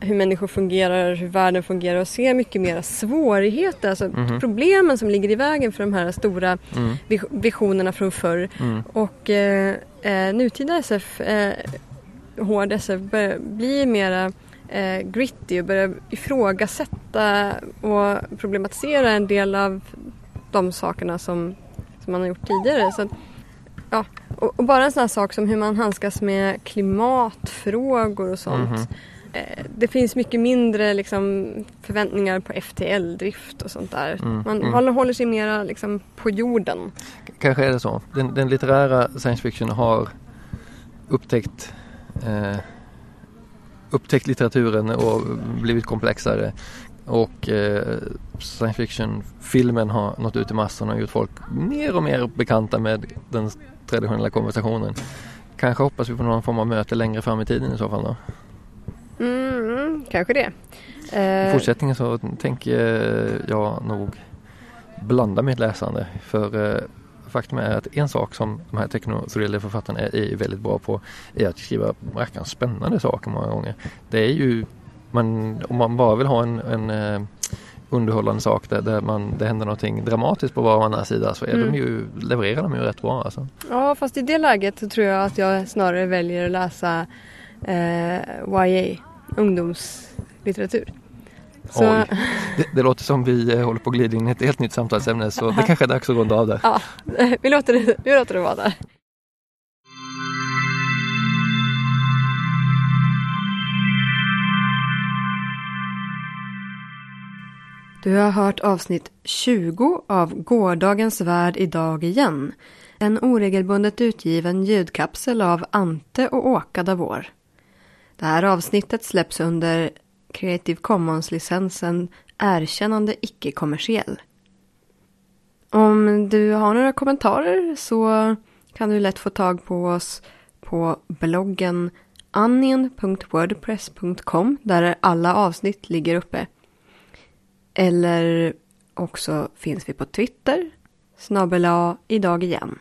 hur människor fungerar, hur världen fungerar och ser mycket mera svårigheter, alltså mm problemen som ligger i vägen för de här stora mm. visionerna från förr. Mm. Och eh, eh nutida SF, eh, hård SF, blir mera eh, gritty och börja ifrågasätta och problematisera en del av de sakerna som, som man har gjort tidigare. Så, ja, och, och, bara en sån här sak som hur man handskas med klimatfrågor och sånt. Mm -hmm. det finns mycket mindre liksom, förväntningar på FTL-drift och sånt där. Mm, man mm. håller sig mera liksom, på jorden. Kanske är det så. Den, den litterära science fiction har upptäckt eh, upptäckt litteraturen och blivit komplexare. Och eh, science fiction-filmen har nått ut i massorna och gjort folk mer och mer bekanta med den traditionella konversationen. Kanske hoppas vi på någon form av möte längre fram i tiden i så fall då. Mm, kanske det. I eh, fortsättningen så tänker jag nog blanda mitt läsande för eh, faktum är att en sak som de här techno-thriller-författarna är, är väldigt bra på är att skriva verkligen spännande saker många gånger. Det är ju, man, om man bara vill ha en, en uh, underhållande sak där, där man, det händer någonting dramatiskt på var och annan sida så är mm. de ju, levererar de ju rätt bra. Alltså. Ja fast i det läget så tror jag att jag snarare väljer att läsa eh, YA, ungdomslitteratur. Så... Det, det, låter som vi eh, håller på att glida in i ett helt nytt samtalsämne så det kanske är dags att runda av där. Ja, vi låter det, vi låter det vara där. Du har hört avsnitt 20 av Gårdagens värld idag igen. En oregelbundet utgiven ljudkapsel av Ante och Åka Davor. Det här avsnittet släpps under Creative Commons-licensen Erkännande icke-kommersiell. Om du har några kommentarer så kan du lätt få tag på oss på bloggen onion.wordpress.com där alla avsnitt ligger uppe. Eller också finns vi på Twitter, snabel idag igen.